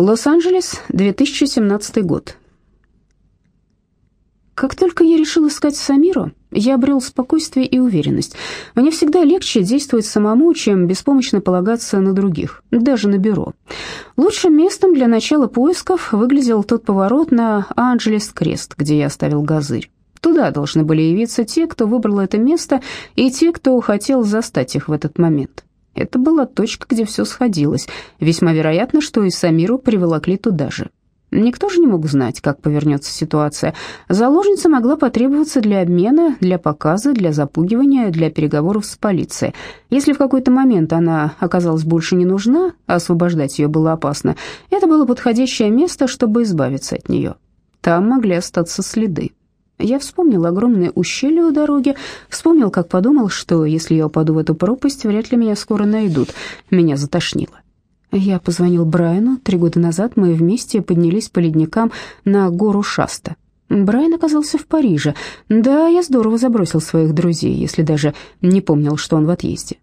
Лос-Анджелес, 2017 год. Как только я решил искать Самиру, я обрел спокойствие и уверенность. Мне всегда легче действовать самому, чем беспомощно полагаться на других, даже на бюро. Лучшим местом для начала поисков выглядел тот поворот на Анджелес-Крест, где я оставил газырь. Туда должны были явиться те, кто выбрал это место, и те, кто хотел застать их в этот момент. Это была точка, где все сходилось. Весьма вероятно, что и Самиру приволокли туда же. Никто же не мог знать, как повернется ситуация. Заложница могла потребоваться для обмена, для показа, для запугивания, для переговоров с полицией. Если в какой-то момент она оказалась больше не нужна, а освобождать ее было опасно, это было подходящее место, чтобы избавиться от нее. Там могли остаться следы. Я вспомнил огромное ущелье у дороги, вспомнил, как подумал, что если я упаду в эту пропасть, вряд ли меня скоро найдут. Меня затошнило. Я позвонил Брайану. Три года назад мы вместе поднялись по ледникам на гору Шаста. Брайан оказался в Париже. Да, я здорово забросил своих друзей, если даже не помнил, что он в отъезде.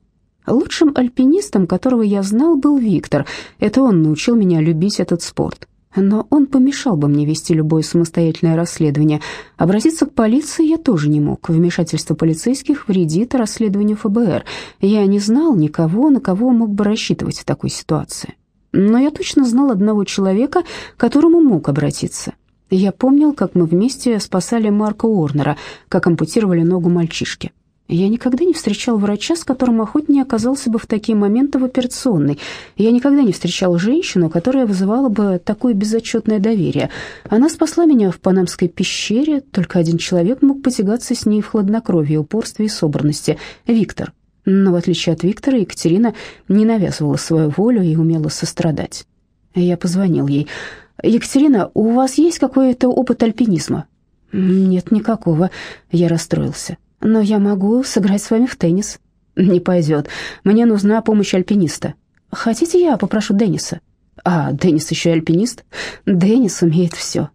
Лучшим альпинистом, которого я знал, был Виктор. Это он научил меня любить этот спорт но он помешал бы мне вести любое самостоятельное расследование. Обратиться к полиции я тоже не мог. Вмешательство полицейских вредит расследованию ФБР. Я не знал никого, на кого мог бы рассчитывать в такой ситуации. Но я точно знал одного человека, к которому мог обратиться. Я помнил, как мы вместе спасали Марка Уорнера, как ампутировали ногу мальчишки. Я никогда не встречал врача, с которым охотнее оказался бы в такие моменты в операционной. Я никогда не встречал женщину, которая вызывала бы такое безотчетное доверие. Она спасла меня в Панамской пещере, только один человек мог потягаться с ней в хладнокровии, упорстве и собранности — Виктор. Но в отличие от Виктора, Екатерина не навязывала свою волю и умела сострадать. Я позвонил ей. «Екатерина, у вас есть какой-то опыт альпинизма?» «Нет никакого». Я расстроился но я могу сыграть с вами в теннис». «Не пойдет. Мне нужна помощь альпиниста». «Хотите, я попрошу Денниса?» «А, Деннис еще альпинист?» «Деннис умеет все».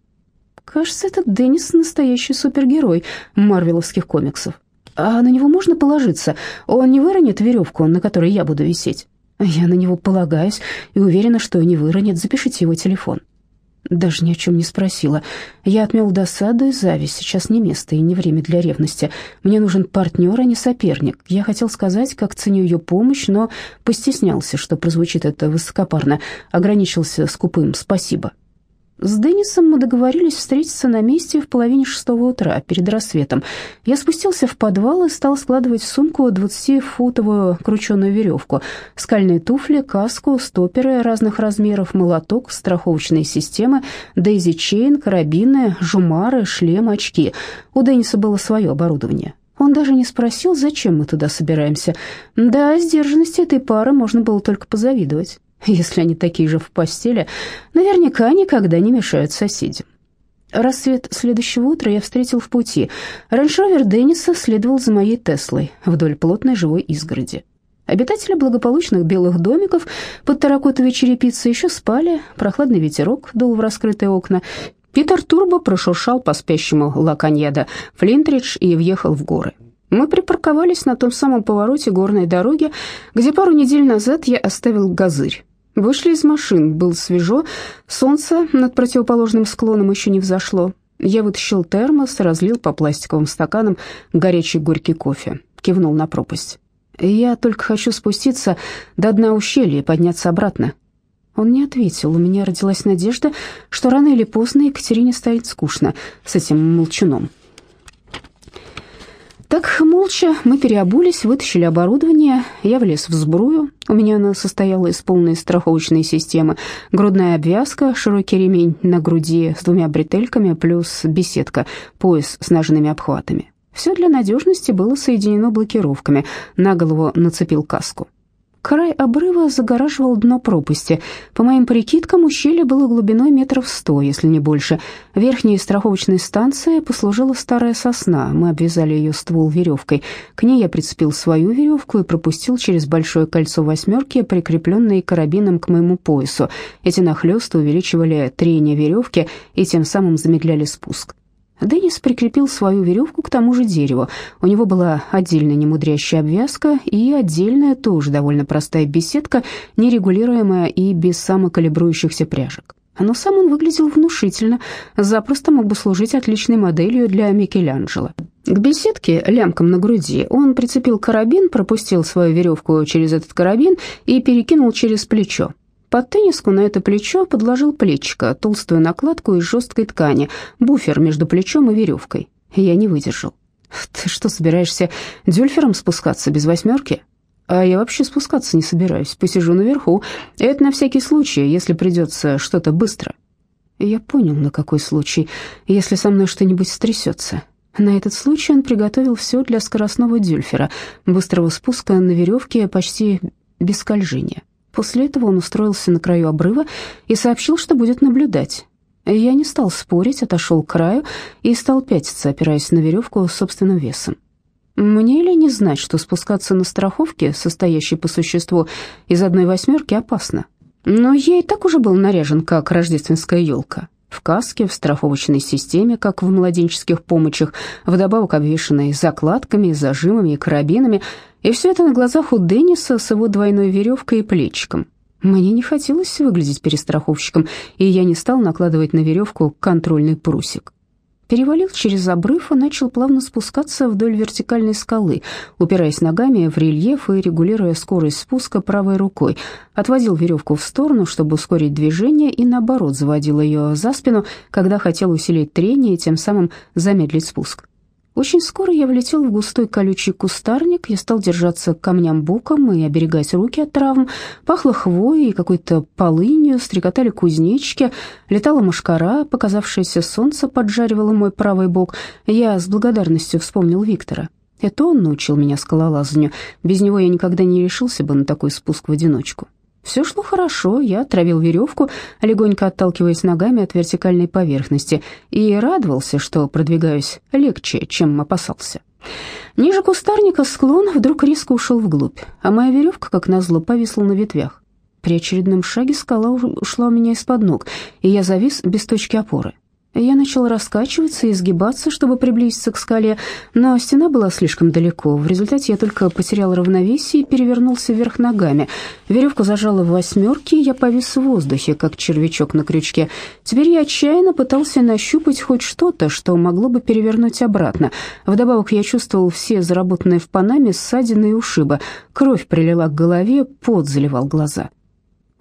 «Кажется, этот Деннис настоящий супергерой марвеловских комиксов. А на него можно положиться? Он не выронит веревку, на которой я буду висеть?» «Я на него полагаюсь и уверена, что не выронит. Запишите его телефон». Даже ни о чем не спросила. Я отмел досаду и зависть. Сейчас не место и не время для ревности. Мне нужен партнер, а не соперник. Я хотел сказать, как ценю ее помощь, но постеснялся, что прозвучит это высокопарно. Ограничился скупым «спасибо». С Деннисом мы договорились встретиться на месте в половине шестого утра, перед рассветом. Я спустился в подвал и стал складывать в сумку двадцатифутовую крученую веревку, скальные туфли, каску, стоперы разных размеров, молоток, страховочные системы, дейзи-чейн, карабины, жумары, шлем, очки. У Денниса было свое оборудование. Он даже не спросил, зачем мы туда собираемся. Да, сдержанности этой пары можно было только позавидовать. Если они такие же в постели, наверняка никогда не мешают соседям. Рассвет следующего утра я встретил в пути. Раншровер Денниса следовал за моей Теслой вдоль плотной живой изгороди. Обитатели благополучных белых домиков под таракотовой черепицей еще спали, прохладный ветерок дул в раскрытые окна. Питер Турбо прошуршал по спящему Лаканьеда Флинтридж и въехал в горы. Мы припарковались на том самом повороте горной дороги, где пару недель назад я оставил газырь. Вышли из машин, было свежо, солнце над противоположным склоном еще не взошло. Я вытащил термос, разлил по пластиковым стаканам горячий горький кофе, кивнул на пропасть. «Я только хочу спуститься до дна ущелья и подняться обратно». Он не ответил. У меня родилась надежда, что рано или поздно Екатерине станет скучно с этим молчуном. Так молча мы переобулись, вытащили оборудование, я влез в сбрую. У меня она состояла из полной страховочной системы. Грудная обвязка, широкий ремень на груди с двумя бретельками, плюс беседка, пояс с ножными обхватами. Все для надежности было соединено блокировками. На голову нацепил каску. Край обрыва загораживал дно пропасти. По моим прикидкам, ущелье было глубиной метров сто, если не больше. Верхней страховочной станцией послужила старая сосна. Мы обвязали ее ствол веревкой. К ней я прицепил свою веревку и пропустил через большое кольцо восьмерки, прикрепленное карабином к моему поясу. Эти нахлесты увеличивали трение веревки и тем самым замедляли спуск. Деннис прикрепил свою веревку к тому же дереву. У него была отдельная немудрящая обвязка и отдельная, тоже довольно простая беседка, нерегулируемая и без самокалибрующихся пряжек. Но сам он выглядел внушительно, запросто мог бы служить отличной моделью для Микеланджело. К беседке, лямком на груди, он прицепил карабин, пропустил свою веревку через этот карабин и перекинул через плечо. Под тенниску на это плечо подложил плечико, толстую накладку из жесткой ткани, буфер между плечом и веревкой. Я не выдержал. «Ты что, собираешься дюльфером спускаться без восьмерки?» «А я вообще спускаться не собираюсь, посижу наверху. Это на всякий случай, если придется что-то быстро». Я понял, на какой случай, если со мной что-нибудь стрясется. На этот случай он приготовил все для скоростного дюльфера, быстрого спуска на веревке почти без скольжения. После этого он устроился на краю обрыва и сообщил, что будет наблюдать. Я не стал спорить, отошел к краю и стал пятиться, опираясь на веревку собственным весом. Мне ли не знать, что спускаться на страховке, состоящей по существу из одной восьмерки, опасно? Но я и так уже был наряжен, как рождественская елка. В каске, в страховочной системе, как в младенческих помощах, вдобавок обвешанной закладками, зажимами и карабинами — и все это на глазах у Денниса с его двойной веревкой и плечиком. Мне не хотелось выглядеть перестраховщиком, и я не стал накладывать на веревку контрольный прусик. Перевалил через обрыв и начал плавно спускаться вдоль вертикальной скалы, упираясь ногами в рельеф и регулируя скорость спуска правой рукой. Отводил веревку в сторону, чтобы ускорить движение, и наоборот заводил ее за спину, когда хотел усилить трение и тем самым замедлить спуск. Очень скоро я влетел в густой колючий кустарник, я стал держаться камням боком и оберегать руки от травм. Пахло хвоей и какой-то полынью, стрекотали кузнечики, летала мошкара, показавшееся солнце поджаривало мой правый бок. Я с благодарностью вспомнил Виктора. Это он научил меня скалолазанию. Без него я никогда не решился бы на такой спуск в одиночку. Все шло хорошо, я травил веревку, легонько отталкиваясь ногами от вертикальной поверхности, и радовался, что продвигаюсь легче, чем опасался. Ниже кустарника склон вдруг резко ушел вглубь, а моя веревка, как назло, повисла на ветвях. При очередном шаге скала ушла у меня из-под ног, и я завис без точки опоры. Я начал раскачиваться и изгибаться, чтобы приблизиться к скале, но стена была слишком далеко. В результате я только потерял равновесие и перевернулся вверх ногами. Веревку зажала в восьмерке, и я повис в воздухе, как червячок на крючке. Теперь я отчаянно пытался нащупать хоть что-то, что могло бы перевернуть обратно. Вдобавок я чувствовал все заработанные в Панаме ссадины и ушибы. Кровь прилила к голове, пот заливал глаза.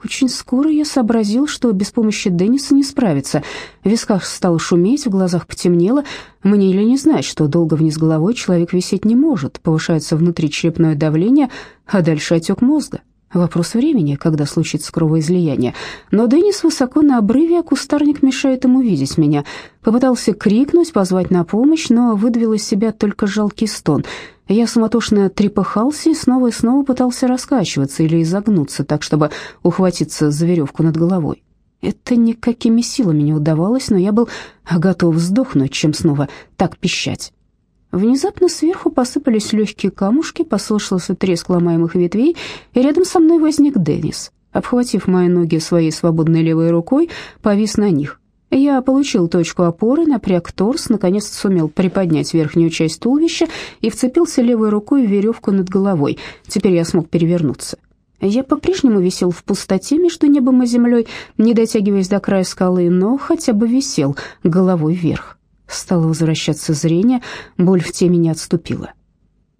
Очень скоро я сообразил, что без помощи Денниса не справиться. В висках стало шуметь, в глазах потемнело. Мне или не знать, что долго вниз головой человек висеть не может. Повышается внутричерепное давление, а дальше отек мозга. Вопрос времени, когда случится кровоизлияние. Но Деннис высоко на обрыве, а кустарник мешает ему видеть меня. Попытался крикнуть, позвать на помощь, но выдавил из себя только жалкий стон. Я суматошно трепыхался и снова и снова пытался раскачиваться или изогнуться так, чтобы ухватиться за веревку над головой. Это никакими силами не удавалось, но я был готов сдохнуть, чем снова так пищать. Внезапно сверху посыпались легкие камушки, послышался треск ломаемых ветвей, и рядом со мной возник Деннис. Обхватив мои ноги своей свободной левой рукой, повис на них. Я получил точку опоры, напряг торс, наконец сумел приподнять верхнюю часть туловища и вцепился левой рукой в веревку над головой. Теперь я смог перевернуться. Я по-прежнему висел в пустоте между небом и землей, не дотягиваясь до края скалы, но хотя бы висел головой вверх. Стало возвращаться зрение, боль в теме не отступила.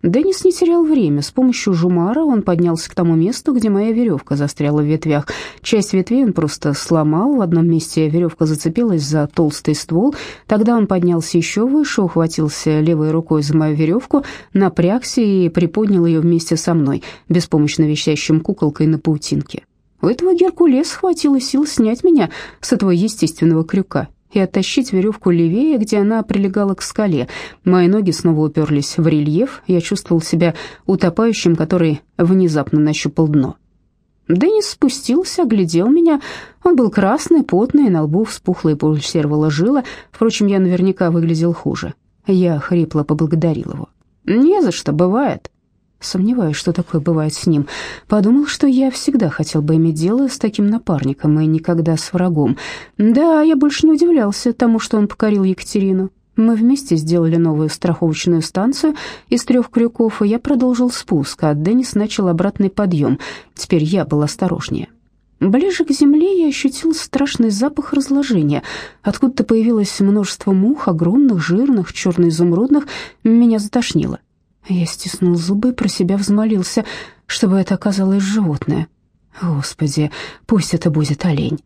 Деннис не терял время. С помощью жумара он поднялся к тому месту, где моя веревка застряла в ветвях. Часть ветвей он просто сломал. В одном месте веревка зацепилась за толстый ствол. Тогда он поднялся еще выше, ухватился левой рукой за мою веревку, напрягся и приподнял ее вместе со мной, беспомощно вещащим куколкой на паутинке. У этого Геркулес хватило сил снять меня с этого естественного крюка и оттащить веревку левее, где она прилегала к скале. Мои ноги снова уперлись в рельеф, я чувствовал себя утопающим, который внезапно нащупал дно. Деннис спустился, оглядел меня. Он был красный, потный, на лбу вспухла и пульсировала жила. Впрочем, я наверняка выглядел хуже. Я хрипло поблагодарил его. «Не за что, бывает». Сомневаюсь, что такое бывает с ним. Подумал, что я всегда хотел бы иметь дело с таким напарником и никогда с врагом. Да, я больше не удивлялся тому, что он покорил Екатерину. Мы вместе сделали новую страховочную станцию из трех крюков, и я продолжил спуск, а Деннис начал обратный подъем. Теперь я был осторожнее. Ближе к земле я ощутил страшный запах разложения. Откуда-то появилось множество мух, огромных, жирных, черно-изумрудных. Меня затошнило. Я стиснул зубы и про себя взмолился, чтобы это оказалось животное. Господи, пусть это будет олень.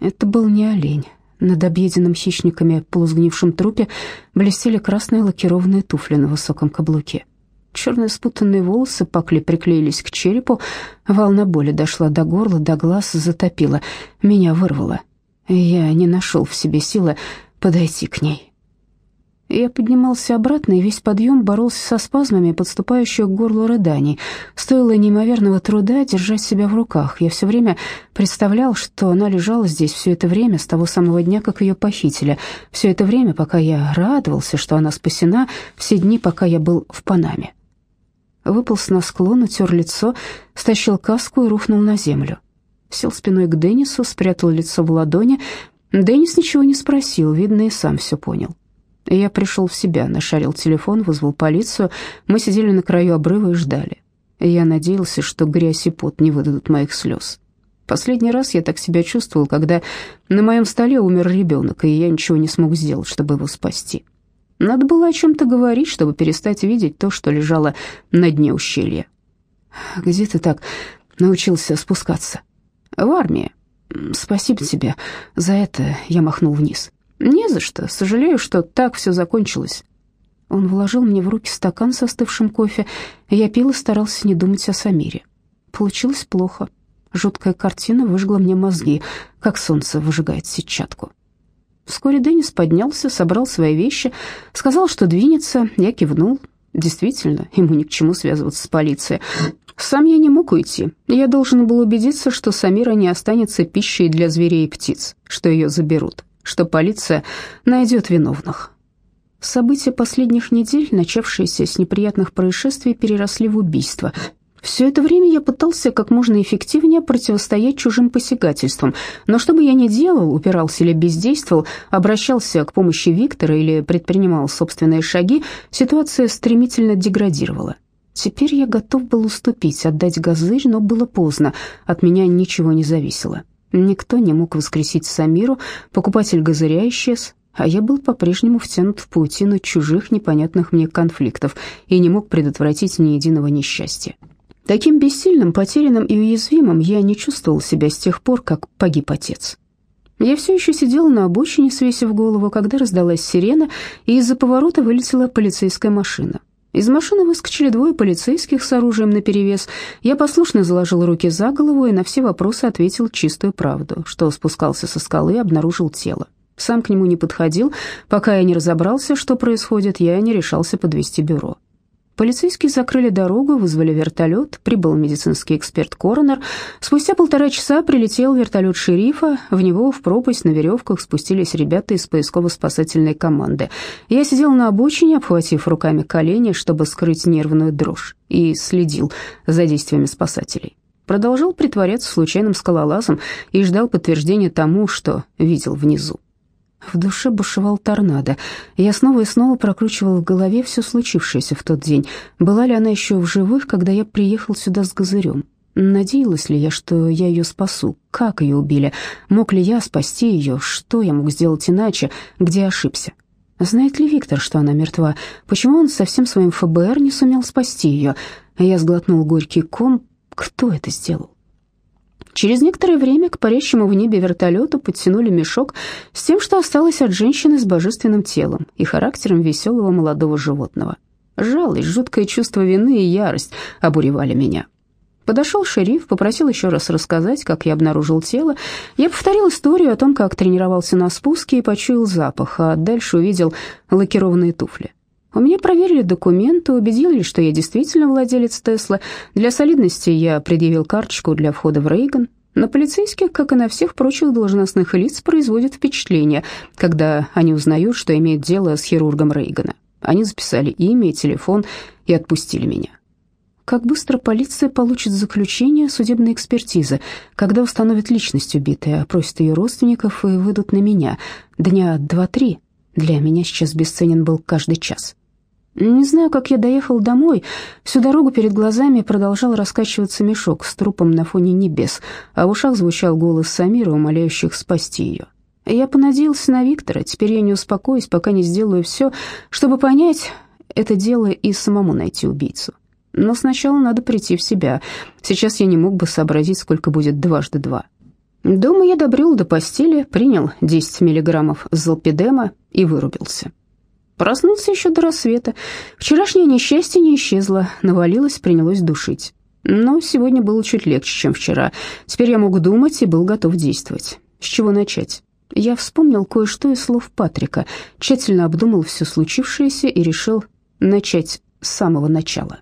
Это был не олень. Над объеденным хищниками полусгнившем трупе блестели красные лакированные туфли на высоком каблуке. Черные спутанные волосы пакли приклеились к черепу, волна боли дошла до горла, до глаз, затопила, меня вырвало. Я не нашел в себе силы подойти к ней. Я поднимался обратно, и весь подъем боролся со спазмами, подступающих к горлу рыданий. Стоило неимоверного труда держать себя в руках. Я все время представлял, что она лежала здесь все это время, с того самого дня, как ее похитили. Все это время, пока я радовался, что она спасена, все дни, пока я был в Панаме. Выполз на склон, утер лицо, стащил каску и рухнул на землю. Сел спиной к Деннису, спрятал лицо в ладони. Деннис ничего не спросил, видно, и сам все понял. Я пришел в себя, нашарил телефон, вызвал полицию. Мы сидели на краю обрыва и ждали. Я надеялся, что грязь и пот не выдадут моих слез. Последний раз я так себя чувствовал, когда на моем столе умер ребенок, и я ничего не смог сделать, чтобы его спасти. Надо было о чем-то говорить, чтобы перестать видеть то, что лежало на дне ущелья. «Где ты так научился спускаться?» «В армии. Спасибо тебе. За это я махнул вниз». «Не за что. Сожалею, что так все закончилось». Он вложил мне в руки стакан со остывшим кофе. Я пил и старался не думать о Самире. Получилось плохо. Жуткая картина выжгла мне мозги, как солнце выжигает сетчатку. Вскоре Деннис поднялся, собрал свои вещи, сказал, что двинется. Я кивнул. Действительно, ему ни к чему связываться с полицией. Сам я не мог уйти. Я должен был убедиться, что Самира не останется пищей для зверей и птиц, что ее заберут что полиция найдет виновных. События последних недель, начавшиеся с неприятных происшествий, переросли в убийство. Все это время я пытался как можно эффективнее противостоять чужим посягательствам, но что бы я ни делал, упирался или бездействовал, обращался к помощи Виктора или предпринимал собственные шаги, ситуация стремительно деградировала. Теперь я готов был уступить, отдать газырь, но было поздно, от меня ничего не зависело. Никто не мог воскресить Самиру, покупатель газыря исчез, а я был по-прежнему втянут в паутину чужих непонятных мне конфликтов и не мог предотвратить ни единого несчастья. Таким бессильным, потерянным и уязвимым я не чувствовал себя с тех пор, как погиб отец. Я все еще сидела на обочине, свесив голову, когда раздалась сирена, и из-за поворота вылетела полицейская машина. Из машины выскочили двое полицейских с оружием наперевес. Я послушно заложил руки за голову и на все вопросы ответил чистую правду, что спускался со скалы и обнаружил тело. Сам к нему не подходил, пока я не разобрался, что происходит, я не решался подвести бюро. Полицейские закрыли дорогу, вызвали вертолет, прибыл медицинский эксперт-коронер. Спустя полтора часа прилетел вертолет шерифа, в него в пропасть на веревках спустились ребята из поисково-спасательной команды. Я сидел на обочине, обхватив руками колени, чтобы скрыть нервную дрожь, и следил за действиями спасателей. Продолжал притворяться случайным скалолазом и ждал подтверждения тому, что видел внизу. В душе бушевал торнадо. Я снова и снова прокручивал в голове все случившееся в тот день. Была ли она еще в живых, когда я приехал сюда с Газырем? Надеялась ли я, что я ее спасу? Как ее убили? Мог ли я спасти ее? Что я мог сделать иначе? Где ошибся? Знает ли Виктор, что она мертва? Почему он со всем своим ФБР не сумел спасти ее? Я сглотнул горький ком. Кто это сделал? Через некоторое время к парящему в небе вертолету подтянули мешок с тем, что осталось от женщины с божественным телом и характером веселого молодого животного. Жалость, жуткое чувство вины и ярость обуревали меня. Подошел шериф, попросил еще раз рассказать, как я обнаружил тело. Я повторил историю о том, как тренировался на спуске и почуял запах, а дальше увидел лакированные туфли. У меня проверили документы, убедили, что я действительно владелец Тесла. Для солидности я предъявил карточку для входа в Рейган. На полицейских, как и на всех прочих должностных лиц, производит впечатление, когда они узнают, что имеют дело с хирургом Рейгана. Они записали имя и телефон и отпустили меня. Как быстро полиция получит заключение судебной экспертизы, когда установят личность убитой, опросят ее родственников и выйдут на меня? Дня два-три. Для меня сейчас бесценен был каждый час. Не знаю, как я доехал домой. Всю дорогу перед глазами продолжал раскачиваться мешок с трупом на фоне небес, а в ушах звучал голос Самира, умоляющих спасти ее. Я понадеялся на Виктора, теперь я не успокоюсь, пока не сделаю все, чтобы понять это дело и самому найти убийцу. Но сначала надо прийти в себя. Сейчас я не мог бы сообразить, сколько будет дважды два. Дома я добрел до постели, принял 10 миллиграммов залпидема и вырубился. Проснулся еще до рассвета. Вчерашнее несчастье не исчезло, навалилось, принялось душить. Но сегодня было чуть легче, чем вчера. Теперь я мог думать и был готов действовать. С чего начать? Я вспомнил кое-что из слов Патрика, тщательно обдумал все случившееся и решил начать с самого начала.